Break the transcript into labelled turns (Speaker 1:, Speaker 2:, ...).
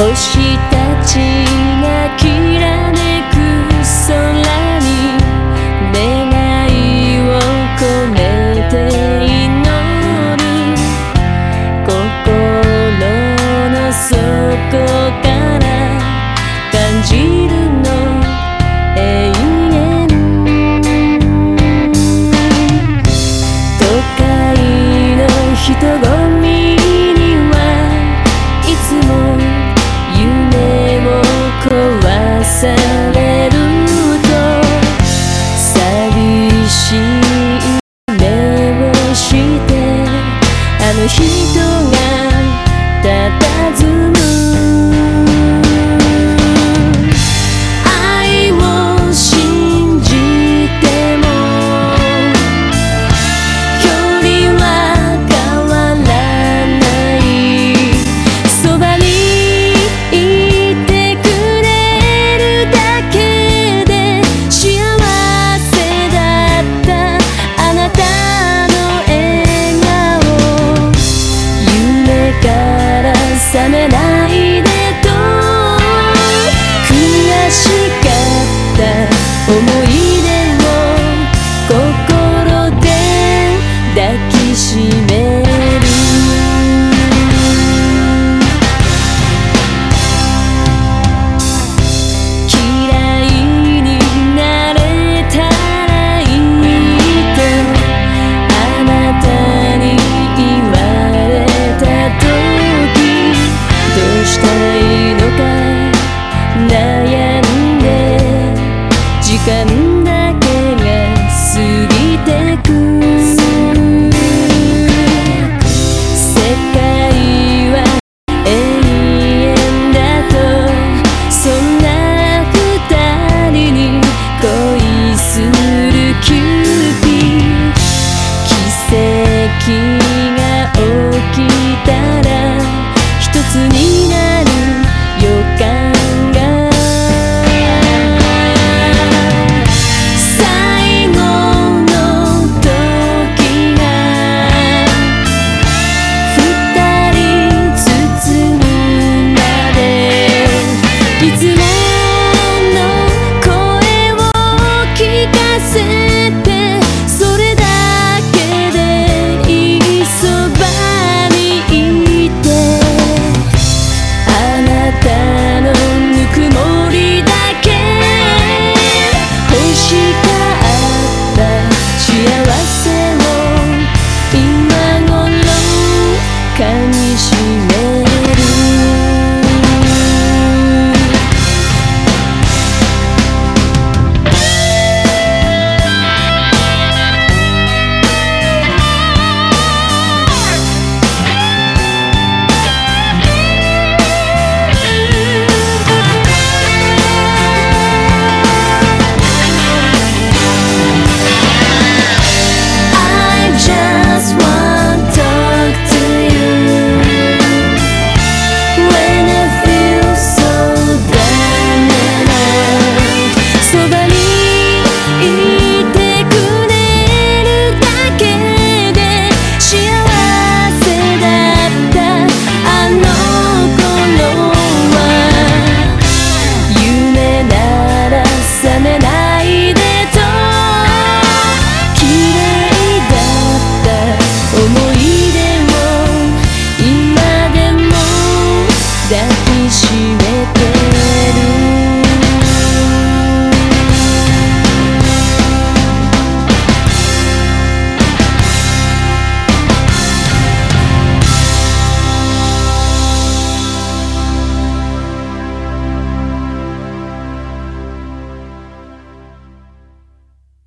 Speaker 1: 星たちがきらい間だけが過ぎてく」